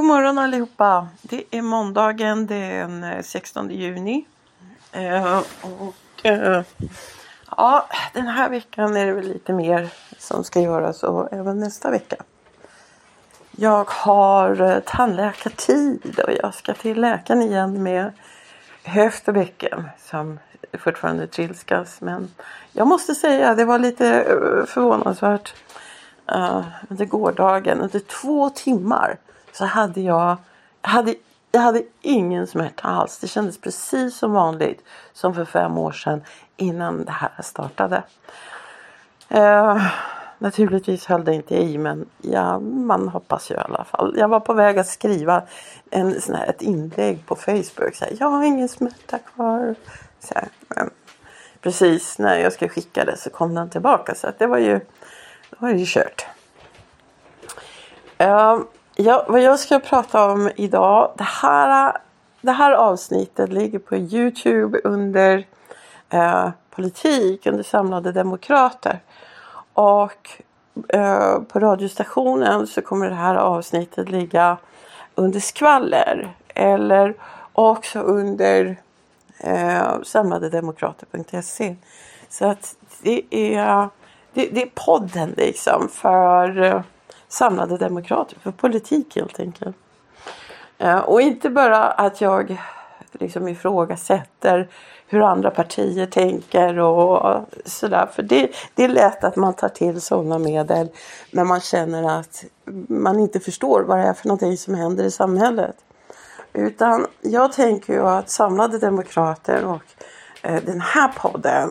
God morgon allihopa! Det är måndagen den eh, 16 juni. Eh, och, eh, ja, den här veckan är det väl lite mer som ska göras och även nästa vecka. Jag har eh, tandläkartid och jag ska till läkaren igen med höft och bäcken som fortfarande trilskas. Men jag måste säga det var lite eh, förvånansvärt uh, under gårdagen. Under två timmar så hade jag, hade, jag hade ingen smärta alls. Det kändes precis som vanligt som för fem år sedan innan det här startade. Eh, naturligtvis höll det inte i men ja, man hoppas ju i alla fall. Jag var på väg att skriva en, sån här, ett inlägg på Facebook. Så här, jag har ingen smärta kvar. Så här, men precis när jag skulle skicka det så kom den tillbaka så att det var ju, det var ju kört. Eh, ja, vad jag ska prata om idag. Det här, det här avsnittet ligger på Youtube under eh, politik under Samlade Demokrater. Och eh, på radiostationen så kommer det här avsnittet ligga under skvaller. Eller också under eh, samladedemokrater.se. Så att det är, det, det, är podden liksom för eh, samlade demokrater, för politik helt enkelt. Eh, och inte bara att jag liksom ifrågasätter hur andra partier tänker och sådär. För det, det är lätt att man tar till sådana medel när man känner att man inte förstår vad det är för någonting som händer i samhället. Utan jag tänker ju att Samlade Demokrater och eh, den här podden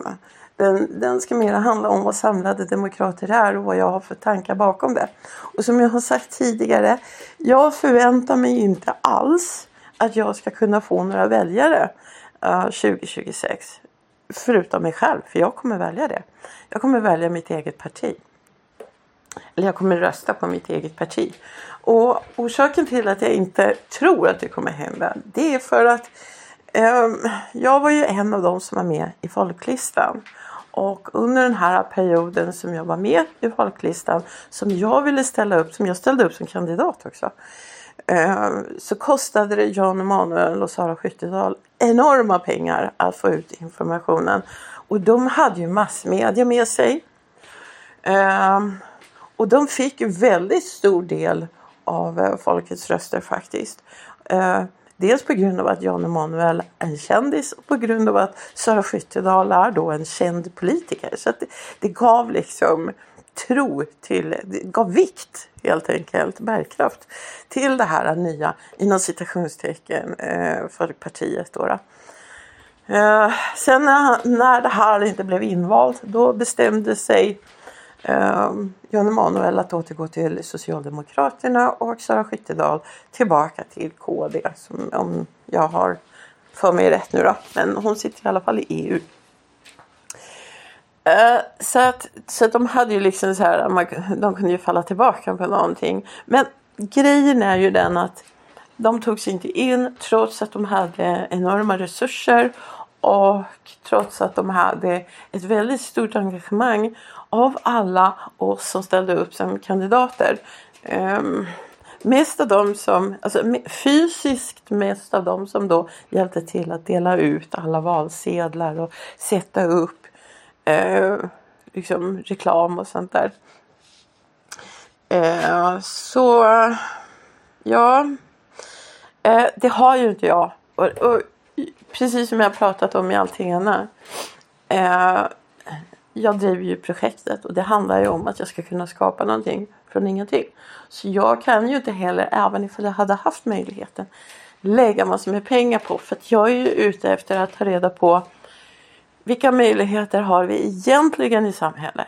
den, den ska mer handla om vad Samlade Demokrater är och vad jag har för tankar bakom det. Och som jag har sagt tidigare, jag förväntar mig inte alls att jag ska kunna få några väljare eh, uh, 2026. Förutom mig själv, för jag kommer välja det. Jag kommer välja mitt eget parti. Eller jag kommer rösta på mitt eget parti. Och orsaken till att jag inte tror att det kommer hända det är för att ehm, jag var ju en av dem som var med i folklistan. Och under den här perioden som jag var med i folklistan som jag ville ställa upp, som jag ställde upp som kandidat också. Eh, så kostade det Jan Emanuel och Sara Skyttedal enorma pengar att få ut informationen. Och de hade ju massmedia med sig. Eh, och de fick väldigt stor del av eh, folkets röster faktiskt. Dels på grund av att Jan Emanuel är en kändis och på grund av att Sara Skyttedal är då en känd politiker. Så det, det, gav liksom tro till, det gav vikt helt enkelt, bärkraft till det här nya inom citationstecken eh, för partiet. Då, då. Eh, sen när det här inte blev invalt då bestämde sig eh, Jan Emanuel att återgå till Socialdemokraterna och Sara Skyttedal tillbaka till KD som, om jag har för mig rätt nu då. Men hon sitter i alla fall i EU. Eh, så, att, så att de hade ju liksom så här, man, de kunde ju falla tillbaka på någonting. Men grejen är ju den att de togs inte in trots att de hade enorma resurser och trots att de hade ett väldigt stort engagemang av alla oss som ställde upp som kandidater. Um, mest av dem som, alltså fysiskt mest av dem som då hjälpte till att dela ut alla valsedlar och sätta upp eh, liksom reklam och sånt där. Eh, så ja, eh, det har ju inte jag. Och, och, precis som jag pratat om i allting annat. Eh, jag driver ju projektet och det handlar ju om att jag ska kunna skapa någonting från ingenting. Så jag kan ju inte heller, även ifall jag hade haft möjligheten, lägga massor med pengar på. För att jag är ju ute efter att ta reda på vilka möjligheter har vi egentligen i samhället?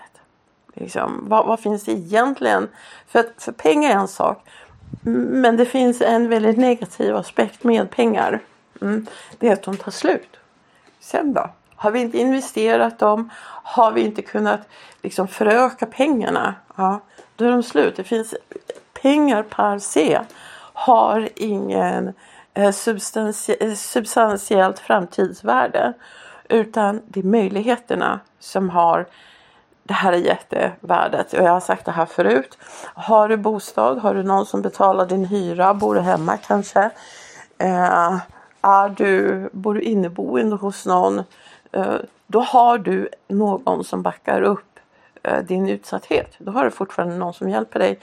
Liksom, vad, vad finns det egentligen? För, för pengar är en sak. Men det finns en väldigt negativ aspekt med pengar. Mm, det är att de tar slut. Sen då? Har vi inte investerat dem? Har vi inte kunnat liksom föröka pengarna? Ja, då är de slut. Det finns pengar per se har ingen eh, eh, substantiellt framtidsvärde. Utan det är möjligheterna som har det här är jättevärdet och jag har sagt det här förut. Har du bostad, har du någon som betalar din hyra, bor du hemma kanske? Eh, är du, bor du inneboende hos någon? Eh, då har du någon som backar upp eh, din utsatthet. Då har du fortfarande någon som hjälper dig.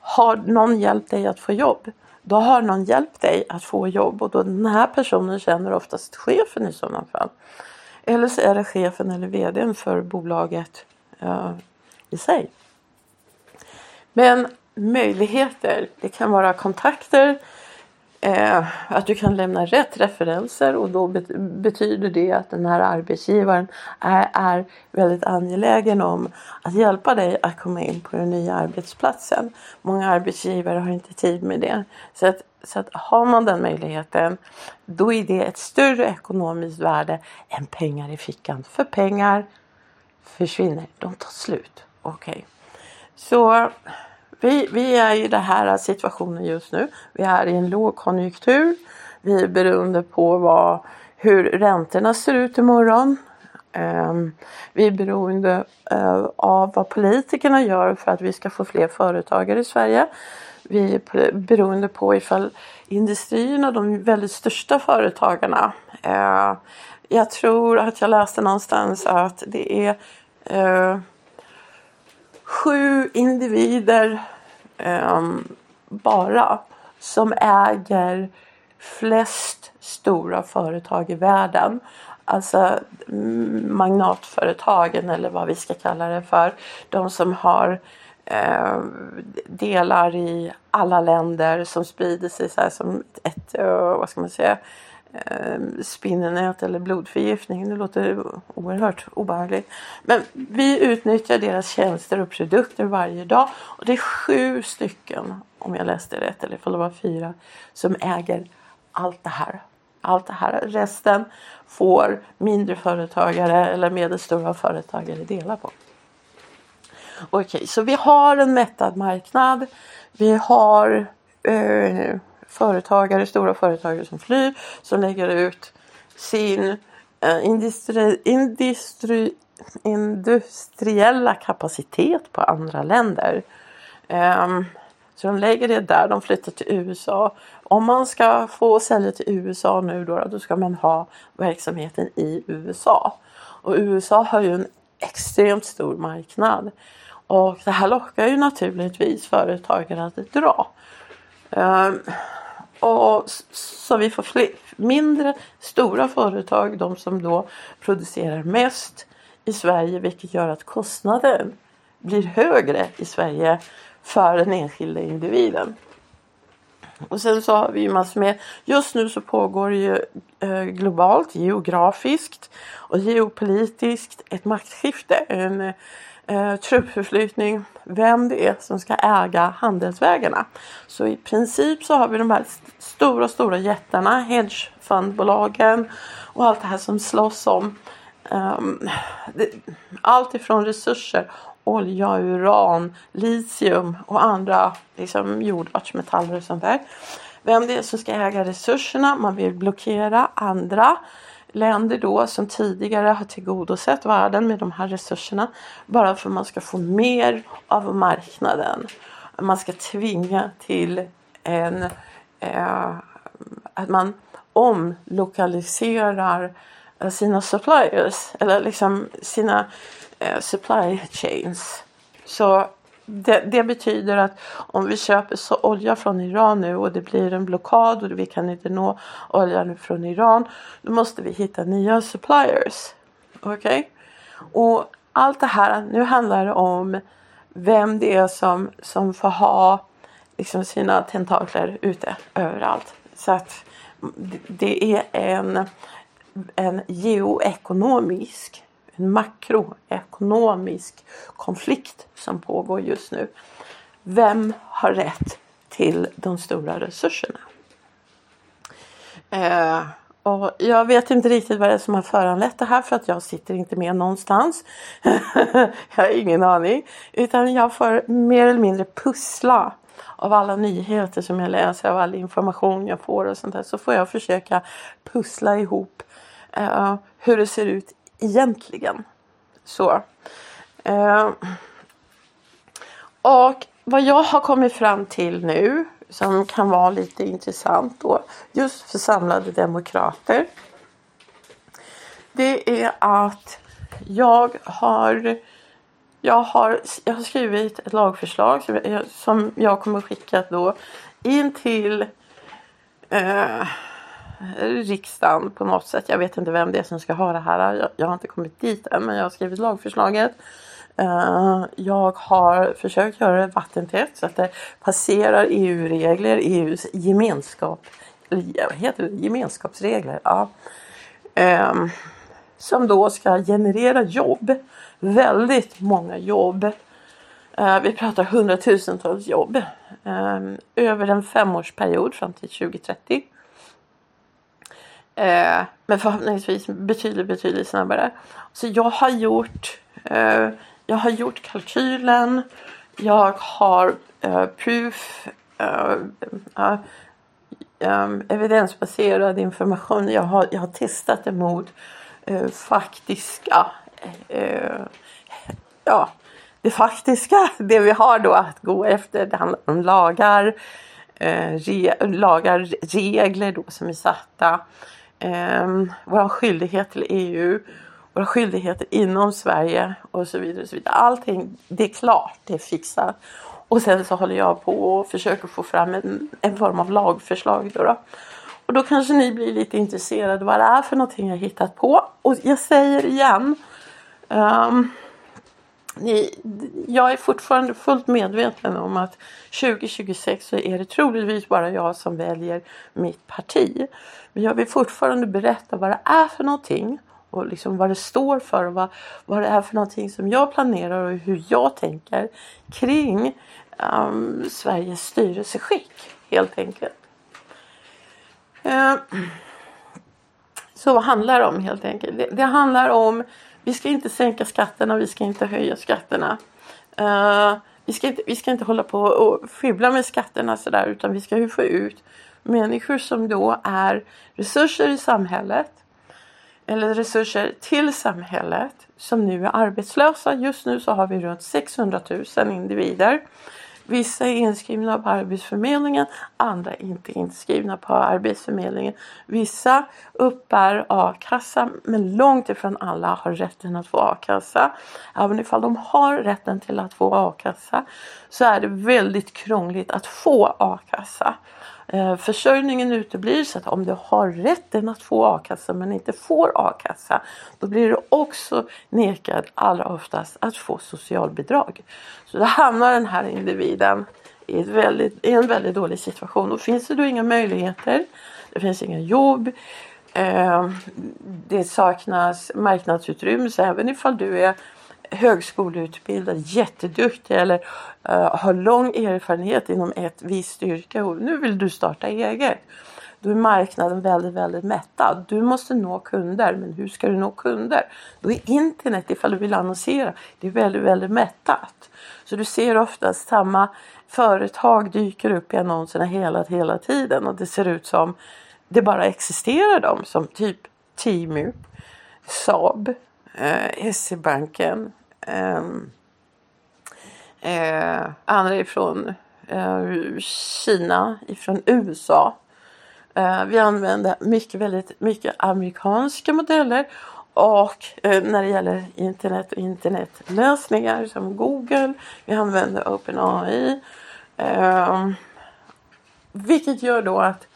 Har någon hjälpt dig att få jobb? Då har någon hjälpt dig att få jobb och då den här personen känner oftast chefen i sådana fall. Eller så är det chefen eller vdn för bolaget eh, i sig. Men möjligheter, det kan vara kontakter, eh, att du kan lämna rätt referenser och då betyder det att den här arbetsgivaren är, är väldigt angelägen om att hjälpa dig att komma in på den nya arbetsplatsen. Många arbetsgivare har inte tid med det. Så att, så att har man den möjligheten då är det ett större ekonomiskt värde än pengar i fickan. För pengar försvinner, de tar slut. Okej. Okay. Så vi, vi är i den här situationen just nu. Vi är i en lågkonjunktur. Vi är beroende på vad, hur räntorna ser ut imorgon. Ehm, vi är beroende eh, av vad politikerna gör för att vi ska få fler företagare i Sverige. Vi är beroende på ifall industrierna, de väldigt största företagarna. Eh, jag tror att jag läste någonstans att det är eh, sju individer um, bara som äger flest stora företag i världen. Alltså mm, magnatföretagen eller vad vi ska kalla det för. De som har eh, delar i alla länder som sprider sig så som ett, eh, vad ska man säga, Ehm, spinnenät eller blodförgiftning. Det låter oerhört obehagligt. Men vi utnyttjar deras tjänster och produkter varje dag och det är sju stycken, om jag läste rätt eller ifall det var fyra, som äger allt det här. Allt det här. Resten får mindre företagare eller medelstora företagare dela på. Okej, okay, så vi har en mättad marknad. Vi har eh, företagare, stora företagare som flyr, som lägger ut sin eh, industri, industri, industriella kapacitet på andra länder. Eh, så de lägger det där, de flyttar till USA. Om man ska få sälja till USA nu då, då ska man ha verksamheten i USA. Och USA har ju en extremt stor marknad. Och det här lockar ju naturligtvis företagare att dra. Ehm, och så vi får fler, mindre stora företag, de som då producerar mest i Sverige vilket gör att kostnaden blir högre i Sverige för den enskilda individen. Och sen så har vi ju massor med, just nu så pågår ju eh, globalt, geografiskt och geopolitiskt ett maktskifte. En, eh, truppförflyttning, vem det är som ska äga handelsvägarna. Så i princip så har vi de här stora, stora jättarna, hedgefondbolagen och allt det här som slåss om um, det, allt ifrån resurser, olja, uran, litium och andra liksom, jordartsmetaller och sånt där. Vem det är som ska äga resurserna, man vill blockera andra länder då som tidigare har tillgodosett världen med de här resurserna bara för att man ska få mer av marknaden. Man ska tvinga till en eh, att man omlokaliserar sina suppliers eller liksom sina eh, supply chains. Så det, det, betyder att om vi köper så olja från Iran nu och det blir en blockad och vi kan inte nå oljan från Iran. Då måste vi hitta nya suppliers. Okej? Okay? Och allt det här, nu handlar det om vem det är som, som får ha liksom sina tentakler ute överallt. Så att det är en, en geoekonomisk en makroekonomisk konflikt som pågår just nu. Vem har rätt till de stora resurserna? Eh, och jag vet inte riktigt vad det är som har föranlett det här för att jag sitter inte med någonstans. jag har ingen aning. Utan jag får mer eller mindre pussla av alla nyheter som jag läser, av all information jag får och sånt där. Så får jag försöka pussla ihop eh, hur det ser ut egentligen. Så. Eh, och vad jag har kommit fram till nu som kan vara lite intressant då just för samlade demokrater. Det är att jag har jag har, jag har skrivit ett lagförslag som jag, som jag kommer skicka då in till eh, riksdagen på något sätt. Jag vet inte vem det är som ska ha det här. Jag, jag har inte kommit dit än men jag har skrivit lagförslaget. Uh, jag har försökt göra det vattentätt så att det passerar EU-regler, EUs gemenskap, heter det? gemenskapsregler. Ja. Um, som då ska generera jobb. Väldigt många jobb. Uh, vi pratar hundratusentals jobb. Um, över en femårsperiod fram till 2030. Eh, men förhoppningsvis betydligt, betydligt snabbare. Så jag har gjort eh, jag har gjort kalkylen. Jag har eh, proof, eh, ehm, evidensbaserad information. Jag har, jag har testat det mot eh, faktiska, eh, ja, det faktiska, det vi har då att gå efter. Det handlar om lagar, re, lagar regler då som är satta eh, vår skyldighet till EU våra skyldigheter inom Sverige och så vidare. Och så vidare. Allting, det är klart, det är fixat. Och sen så håller jag på och försöker få fram en, en form av lagförslag. Då, då. Och då kanske ni blir lite intresserade vad det är för någonting jag hittat på. Och jag säger igen. Um, ni, jag är fortfarande fullt medveten om att 2026 så är det troligtvis bara jag som väljer mitt parti. Men jag vill fortfarande berätta vad det är för någonting och liksom vad det står för och vad, vad det är för någonting som jag planerar och hur jag tänker kring um, Sveriges styrelseskick helt enkelt. Uh, så vad handlar det om helt enkelt? Det, det, handlar om vi ska inte sänka skatterna, vi ska inte höja skatterna. Uh, vi, ska inte, vi ska inte hålla på och fibbla med skatterna sådär utan vi ska ju få ut människor som då är resurser i samhället eller resurser till samhället som nu är arbetslösa. Just nu så har vi runt 600 000 individer. Vissa är inskrivna på Arbetsförmedlingen, andra är inte inskrivna på Arbetsförmedlingen. Vissa uppbär a-kassa men långt ifrån alla har rätten att få a-kassa. Även ifall de har rätten till att få a-kassa så är det väldigt krångligt att få a-kassa. Eh, försörjningen uteblir så att om du har rätten att få a-kassa men inte får a-kassa då blir du också nekad allra oftast att få socialbidrag. Så då hamnar den här individen i, väldigt, i en väldigt dålig situation. Och finns det då inga möjligheter, det finns inga jobb, eh, det saknas marknadsutrymme så även ifall du är högskoleutbildad, jätteduktig eller uh, har lång erfarenhet inom ett visst yrke och nu vill du starta eget. Då är marknaden väldigt, väldigt mättad. Du måste nå kunder, men hur ska du nå kunder? Då är internet, ifall du vill annonsera, det är väldigt, väldigt mättat. Så du ser oftast samma företag dyker upp i annonserna hela, hela tiden och det ser ut som det bara existerar de som typ Timu, Saab, eh, SE-banken, eh, eh, andra ifrån eh, Kina, ifrån USA. Eh, vi använder mycket, väldigt mycket amerikanska modeller och eh, när det gäller internet och internetlösningar som Google, vi använder OpenAI. Eh, vilket gör då att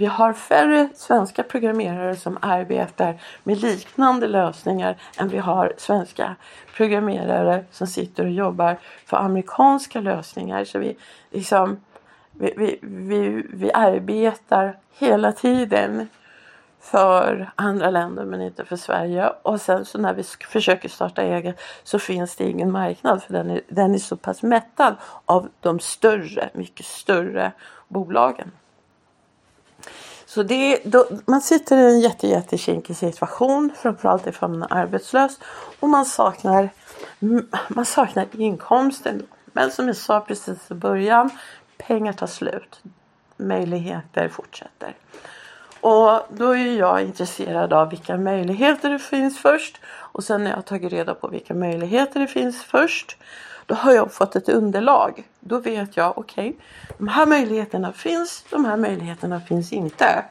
vi har färre svenska programmerare som arbetar med liknande lösningar än vi har svenska programmerare som sitter och jobbar för amerikanska lösningar. Så vi, liksom, vi, vi, vi, vi arbetar hela tiden för andra länder men inte för Sverige. Och sen så när vi försöker starta eget så finns det ingen marknad för den är, den är så pass mättad av de större, mycket större bolagen. Så det, då, man sitter i en jätte, jättekinkig situation, framförallt ifall man är arbetslös och man saknar, man saknar inkomsten. Men som jag sa precis i början, pengar tar slut. Möjligheter fortsätter. Och då är jag intresserad av vilka möjligheter det finns först. Och sen när jag har tagit reda på vilka möjligheter det finns först. Då har jag fått ett underlag. Då vet jag, okej, okay, de här möjligheterna finns, de här möjligheterna finns inte.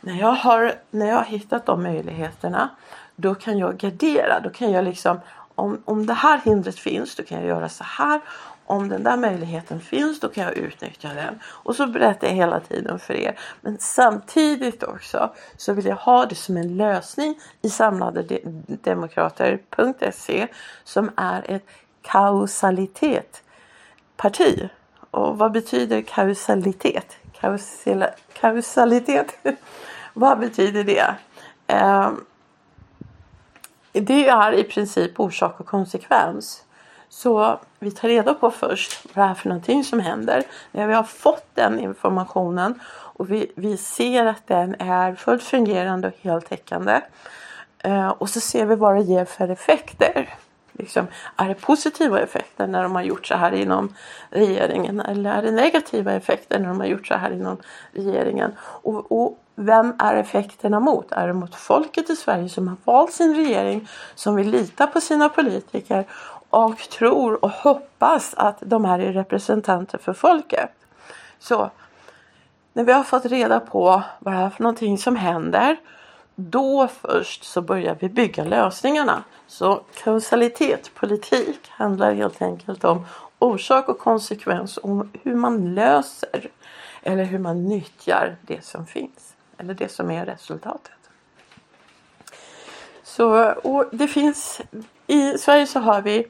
När jag har, när jag har hittat de möjligheterna, då kan jag gardera. Då kan jag liksom, om, om det här hindret finns, då kan jag göra så här om den där möjligheten finns då kan jag utnyttja den. Och så berättar jag hela tiden för er. Men samtidigt också så vill jag ha det som en lösning i samladedemokrater.se som är ett kausalitetsparti. Och vad betyder kausalitet? Kausala, kausalitet? vad betyder det? Eh, det är i princip orsak och konsekvens. Så vi tar reda på först vad det är för någonting som händer. När vi har fått den informationen och vi, vi ser att den är fullt fungerande och heltäckande. Eh, och så ser vi vad det ger för effekter. Liksom, är det positiva effekter när de har gjort så här inom regeringen eller är det negativa effekter när de har gjort så här inom regeringen? Och, och vem är effekterna mot? Är det mot folket i Sverige som har valt sin regering som vill lita på sina politiker och tror och hoppas att de här är representanter för folket. Så när vi har fått reda på vad det är för någonting som händer då först så börjar vi bygga lösningarna. Så kausalitet, politik handlar helt enkelt om orsak och konsekvens om hur man löser eller hur man nyttjar det som finns eller det som är resultatet. Så, och det finns i Sverige så har vi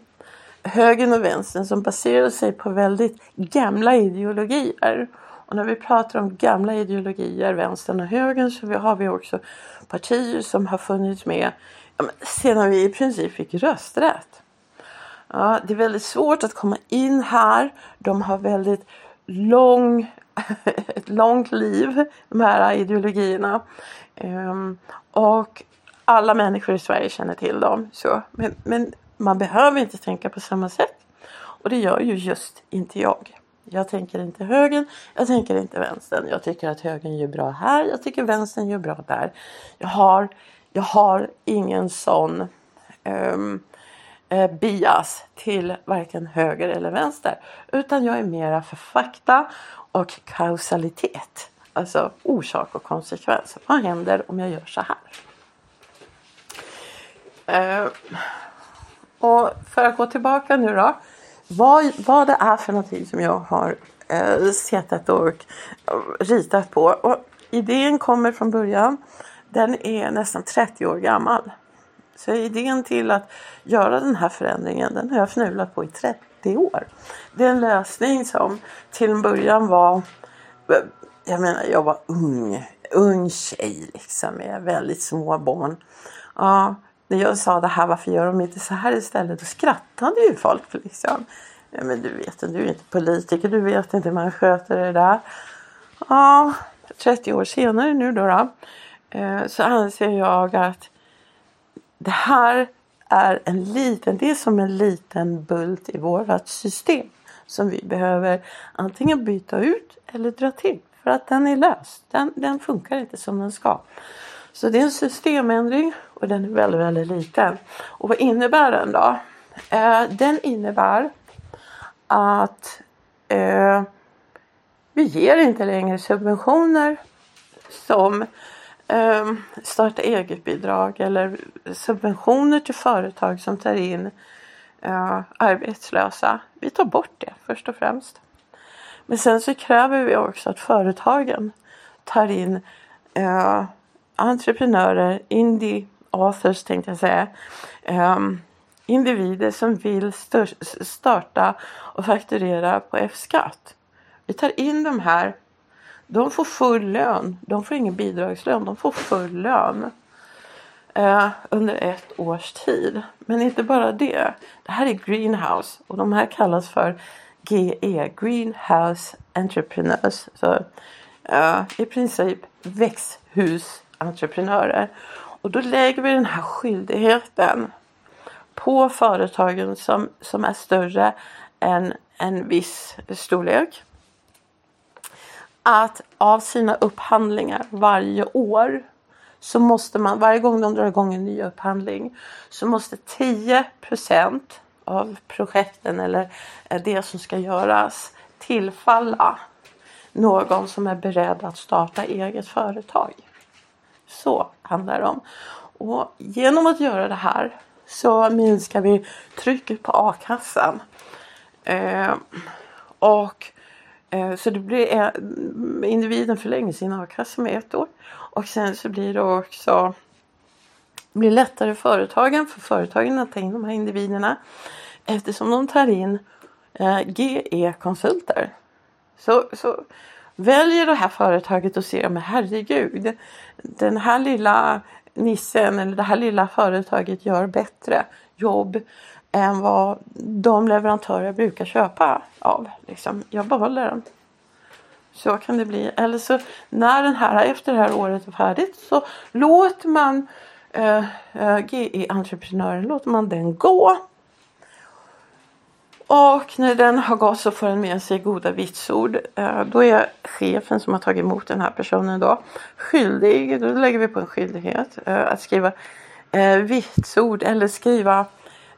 högern och vänstern som baserar sig på väldigt gamla ideologier. Och när vi pratar om gamla ideologier, vänstern och högern, så har vi också partier som har funnits med ja, sedan vi i princip fick rösträtt. Ja, det är väldigt svårt att komma in här. De har väldigt lång, ett långt liv, de här ideologierna. Um, och alla människor i Sverige känner till dem. Så. Men, men man behöver inte tänka på samma sätt. Och det gör ju just inte jag. Jag tänker inte högern, jag tänker inte vänstern. Jag tycker att högern gör bra här, jag tycker vänstern gör bra där. Jag har, jag har ingen sån um, bias till varken höger eller vänster. Utan jag är mera för fakta och kausalitet. Alltså orsak och konsekvens. Vad händer om jag gör så här? Uh, och för att gå tillbaka nu då. Vad, vad det är för någonting som jag har eh, suttit och eh, ritat på. Och idén kommer från början. Den är nästan 30 år gammal. Så idén till att göra den här förändringen den har jag fnulat på i 30 år. Det är en lösning som till en början var eh, jag menar jag var ung, ung tjej liksom med väldigt små barn. Ja, när jag sa det här, varför gör de inte så här istället? Då skrattade ju folk liksom. Ja, men du vet, du är inte politiker, du vet inte hur man sköter det där. Ja, 30 år senare nu då, då eh, så anser jag att det här är en liten, det är som en liten bult i vårt system som vi behöver antingen byta ut eller dra till för att den är lös. Den, den funkar inte som den ska. Så det är en systemändring och den är väldigt, väldigt liten. Och vad innebär den då? Eh, den innebär att eh, vi ger inte längre subventioner som eh, starta eget-bidrag eller subventioner till företag som tar in eh, arbetslösa. Vi tar bort det först och främst. Men sen så kräver vi också att företagen tar in eh, entreprenörer, indie authors tänkte jag säga. Um, individer som vill starta och fakturera på F-skatt. Vi tar in de här. De får full lön. De får ingen bidragslön. De får full lön. Eh, under ett års tid. Men inte bara det. Det här är greenhouse och de här kallas för GE, Greenhouse Entrepreneurs. Så, uh, I princip entreprenörer Och då lägger vi den här skyldigheten på företagen som, som är större än en viss storlek. att av sina upphandlingar varje år så måste man, varje gång de drar igång en ny upphandling så måste 10% av projekten eller eh, det som ska göras tillfalla någon som är beredd att starta eget företag. Så handlar det om. Och genom att göra det här så minskar vi trycket på a-kassan. Eh, och eh, så det blir, eh, individen förlänger sin a-kassa med ett år. Och sen så blir det också blir lättare företagen för företagen att ta in de här individerna eftersom de tar in eh, GE-konsulter. Så, så väljer det här företaget och ser, men herregud, den här lilla nissen eller det här lilla företaget gör bättre jobb än vad de leverantörer brukar köpa av. Liksom. Jag behåller den. Så kan det bli. Eller så när den här, efter det här året är färdigt så låter man eh, eh GE-entreprenören låter man den gå och när den har gått så får den med sig goda vitsord. Eh, då är chefen som har tagit emot den här personen då skyldig, då lägger vi på en skyldighet eh, att skriva eh, vitsord eller skriva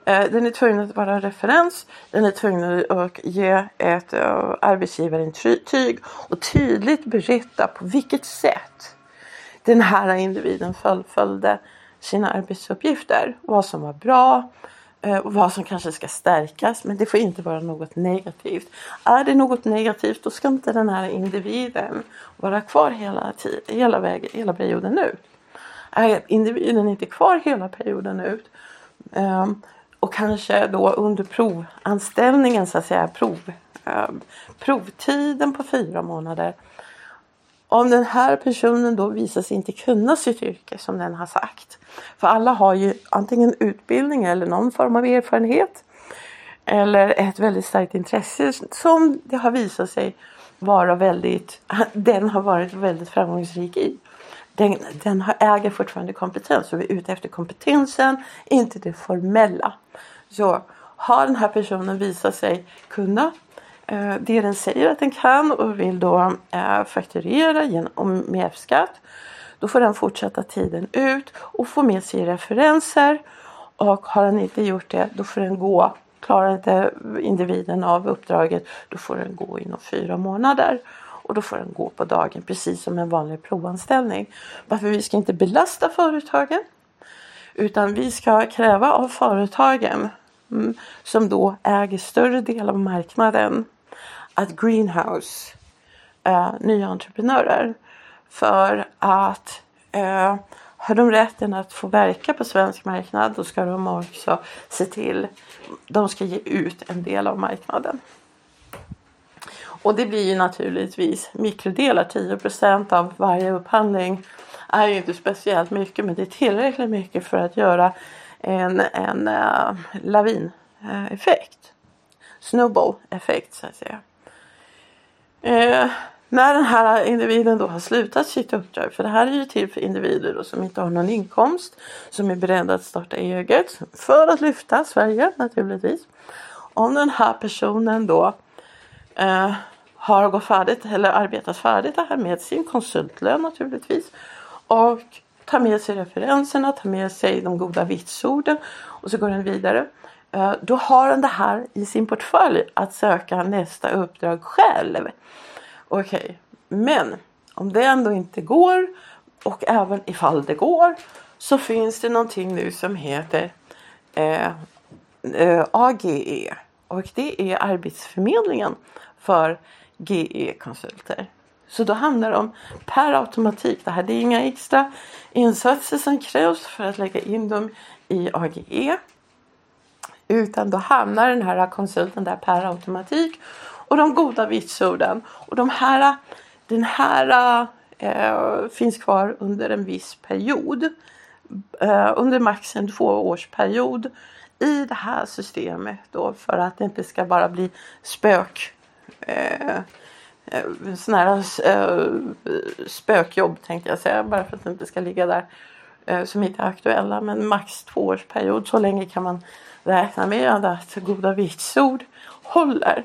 den är tvungen att vara referens, den är tvungen att ge ett arbetsgivarintyg och tydligt berätta på vilket sätt den här individen fullföljde sina arbetsuppgifter. Vad som var bra, Eh, och vad som kanske ska stärkas men det får inte vara något negativt. Är det något negativt då ska inte den här individen vara kvar hela, hela, vägen, hela perioden ut. Är individen inte kvar hela perioden ut um, och kanske då under provanställningen så att säga prov, um, provtiden på fyra månader om den här personen då visar sig inte kunna sitt yrke som den har sagt. För alla har ju antingen utbildning eller någon form av erfarenhet. Eller ett väldigt starkt intresse som det har visat sig vara väldigt, den har varit väldigt framgångsrik i. Den, den har, äger fortfarande kompetens och vi är ute efter kompetensen, inte det formella. Så har den här personen visat sig kunna Eh, det den säger att den kan och vill då eh, fakturera genom, med F-skatt. Då får den fortsätta tiden ut och få med sig referenser. Och har den inte gjort det då får den gå. Klarar inte individen av uppdraget då får den gå inom fyra månader. Och då får den gå på dagen precis som en vanlig provanställning. Varför vi ska inte belasta företagen. Utan vi ska kräva av företagen mm, som då äger större del av marknaden att greenhouse eh, nya entreprenörer. För att eh, har de rätten att få verka på svensk marknad då ska de också se till, de ska ge ut en del av marknaden. Och det blir ju naturligtvis mikrodelar, 10% av varje upphandling är ju inte speciellt mycket men det är tillräckligt mycket för att göra en, en effekt, lavineffekt. Snowball effekt så att säga. Eh, när den här individen då har slutat sitt uppdrag, för det här är ju till för individer då som inte har någon inkomst, som är beredda att starta eget för att lyfta Sverige naturligtvis. Om den här personen då eh, har gått färdigt eller arbetat färdigt det här med sin konsultlön naturligtvis och tar med sig referenserna, tar med sig de goda vitsorden och så går den vidare. Eh, då har han det här i sin portfölj att söka nästa uppdrag själv. Okej, okay. men om det ändå inte går och även ifall det går så finns det någonting nu som heter eh, eh, AGE och det är Arbetsförmedlingen för GE-konsulter. Så då handlar det om per automatik. Det här det är inga extra insatser som krävs för att lägga in dem i AGE. Utan då hamnar den här konsulten där per automatik och de goda vitsorden. Och de här, den här eh, finns kvar under en viss period. Eh, under max en tvåårsperiod i det här systemet då för att det inte ska bara bli spök eh, eh sådana här eh, spökjobb tänkte jag säga bara för att det inte ska ligga där eh, Eh, som inte är aktuella men max tvåårsperiod så länge kan man räkna med att goda vitsord håller.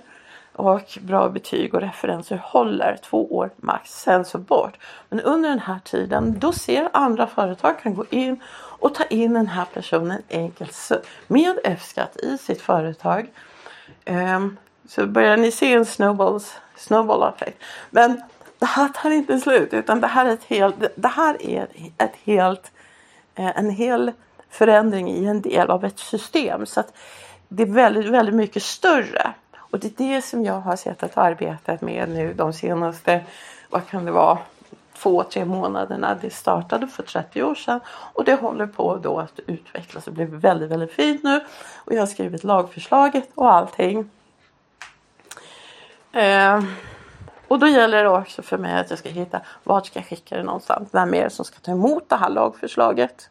och bra betyg och referenser håller två år max, sen så bort. Men under den här tiden då ser andra företag kan gå in och ta in den här personen enkelt med F-skatt i sitt företag. Um, så börjar ni se en snowballs, snowball effect. Men det här tar inte slut utan det här är ett helt, det här är ett helt, Eh, en hel förändring i en del av ett system. Så att det är väldigt, väldigt mycket större. Och det är det som jag har sett att arbetat med nu de senaste, vad kan det vara, två, tre månaderna. Det startade för 30 år sedan och det håller på då att utvecklas och blir väldigt, väldigt fint nu. Och jag har skrivit lagförslaget och allting. Eh, och då gäller det också för mig att jag ska hitta vart ska jag skicka det någonstans. Vem är det som ska ta emot det här lagförslaget?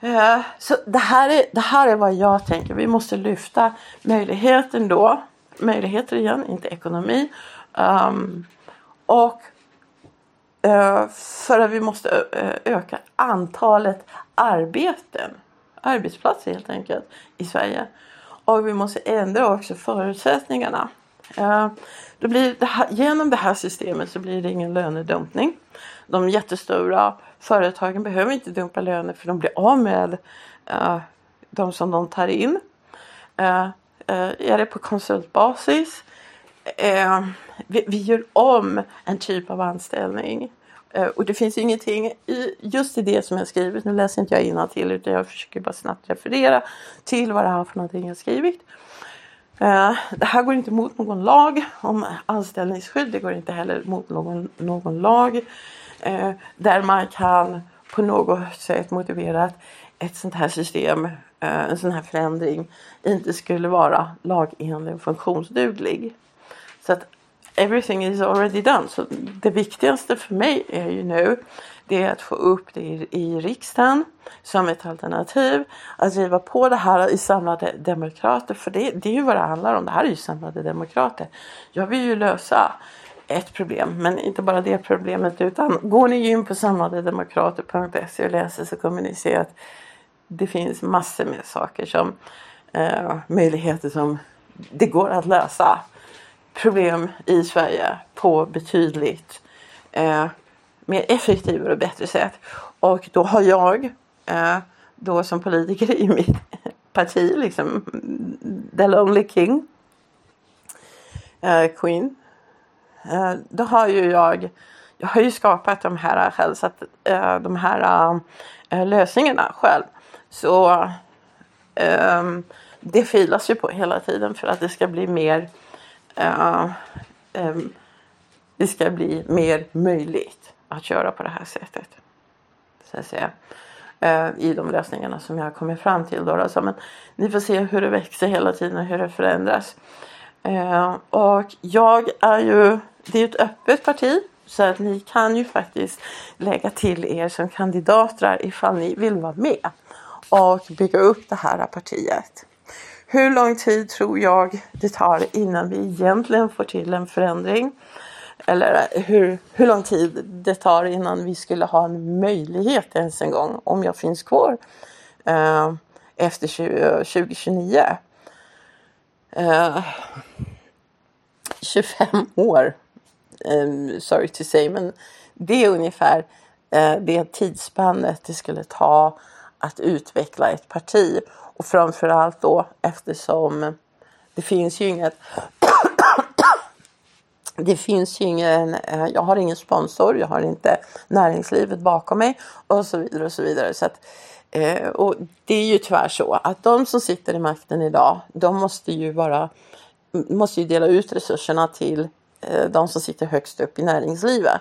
Eh, så det här, är, det här är vad jag tänker. Vi måste lyfta möjligheten då. Möjligheter igen, inte ekonomi. Um, och uh, för att vi måste eh, öka antalet arbeten. Arbetsplatser helt enkelt i Sverige. Och vi måste ändra också förutsättningarna. Eh, Då blir det här, genom det här systemet så blir det ingen lönedumpning. De jättestora företagen behöver inte dumpa löner för de blir av med uh, de som de tar in. Uh, uh, är det på konsultbasis? Vi, vi, gör om en typ av anställning. och det finns ingenting i, just i det som jag skrivit. Nu läser inte jag till utan jag försöker bara snabbt referera till vad det är för någonting jag skrivit. Eh, det här går inte mot någon lag om anställningsskydd. Det går inte heller mot någon, någon lag eh, där man kan på något sätt motivera att ett sånt här system, eh, en sån här förändring inte skulle vara lagenlig och funktionsduglig. Så att everything is already done. Så det viktigaste för mig är ju nu det är att få upp det i, i riksdagen som ett alternativ. Att driva på det här i samlade demokrater. För det, det är ju vad det handlar om. Det här är ju samlade demokrater. Jag vill ju lösa ett problem, men inte bara det problemet utan går ni in på samladedemokrater.se och läser så kommer ni se att det finns massor med saker som eh, möjligheter som det går att lösa problem i Sverige på betydligt eh, mer effektivare och bättre sätt. Och då har jag eh, då som politiker i mitt parti, liksom the lonely king, eh, Queen, Eh, då har ju jag, jag har ju skapat de här själv, så att, eh, de här eh, lösningarna själv. Så ehm, det filas ju på hela tiden för att det ska bli mer eh, ehm, det ska bli mer möjligt att köra på det här sättet. Så att säga. Eh, I de lösningarna som jag har kommit fram till. Då, alltså, men ni får se hur det växer hela tiden och hur det förändras. Eh, och jag är ju det är ett öppet parti så att ni kan ju faktiskt lägga till er som kandidater ifall ni vill vara med och bygga upp det här partiet. Hur lång tid tror jag det tar innan vi egentligen får till en förändring? Eller eh, hur, hur lång tid det tar innan vi skulle ha en möjlighet ens en gång om jag finns kvar eh, efter 20, 2029. Eh, 25 eh, år um, sorry to say, men det är ungefär uh, det tidsspannet det skulle ta att utveckla ett parti. Och framförallt då eftersom det finns ju inget det finns ju ingen, eh, jag har ingen sponsor, jag har inte näringslivet bakom mig och så vidare och så vidare. Så att, eh, och det är ju tyvärr så att de som sitter i makten idag, de måste ju vara, måste ju dela ut resurserna till eh, de som sitter högst upp i näringslivet.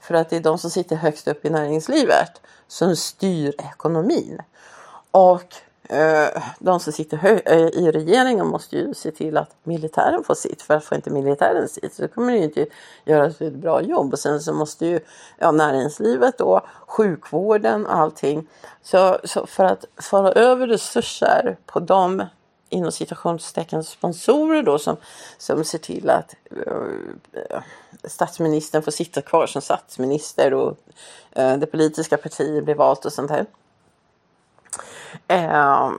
För att det är de som sitter högst upp i näringslivet som styr ekonomin. Och Eh, de som sitter eh, i regeringen måste ju se till att militären får sitt. För att får inte militären sitt så kommer det ju inte göra ett bra jobb. Och sen så måste ju ja, näringslivet då, sjukvården och allting. Så, så för att föra över resurser på de inom citationstecken sponsorer då som, som ser till att uh, statsministern får sitta kvar som statsminister och uh, det politiska partiet blir valt och sånt här. Eh,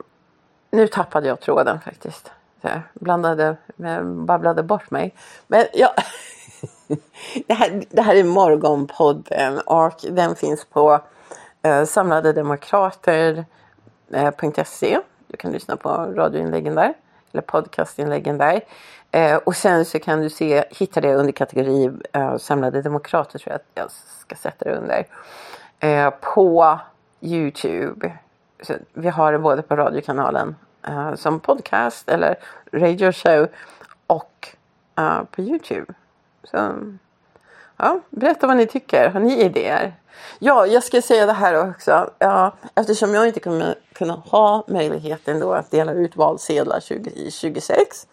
nu tappade jag tråden faktiskt. Så blandade, eh, babblade bort mig. Men ja, det, här, det här är Morgonpodden och den finns på eh, samladedemokrater.se. Eh, du kan lyssna på radioinläggen där eller podcastinläggen där. Eh, och sen så kan du se, hitta det under kategori eh, Samlade Demokrater tror jag att jag ska sätta det under. Eh, på Youtube. Vi har det både på radiokanalen uh, som podcast eller radio show och uh, på Youtube. Så, ja, berätta vad ni tycker. Har ni idéer? Ja, jag ska säga det här också. Ja, eftersom jag inte kommer kunna ha möjligheten då att dela ut valsedlar 2026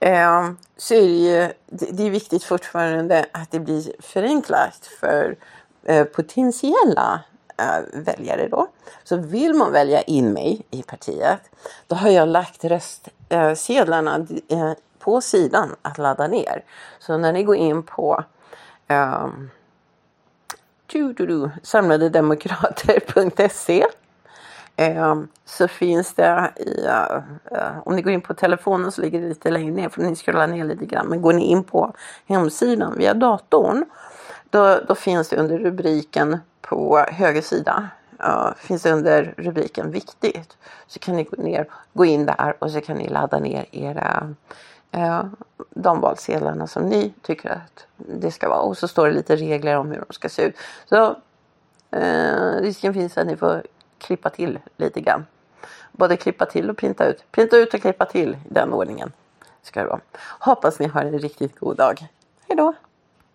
eh, så är det ju det är viktigt fortfarande att det blir förenklat för eh, potentiella äh, väljare då. Så vill man välja in mig i partiet då har jag lagt röstsedlarna äh, på sidan att ladda ner. Så när ni går in på ehm, äh, samladedemokrater.se ehm, så finns det i, eh, om ni går in på telefonen så ligger det lite längre ner för ni scrollar ner lite grann. Men går ni in på hemsidan via datorn då, då finns det under rubriken på höger sida uh, finns det under rubriken viktigt. Så kan ni gå, ner, gå in där och så kan ni ladda ner era uh, de valsedlarna som ni tycker att det ska vara. Och så står det lite regler om hur de ska se ut. Så uh, risken finns att ni får klippa till lite grann. Både klippa till och printa ut. Printa ut och klippa till i den ordningen. Ska det vara. Hoppas ni har en riktigt god dag. Hej då!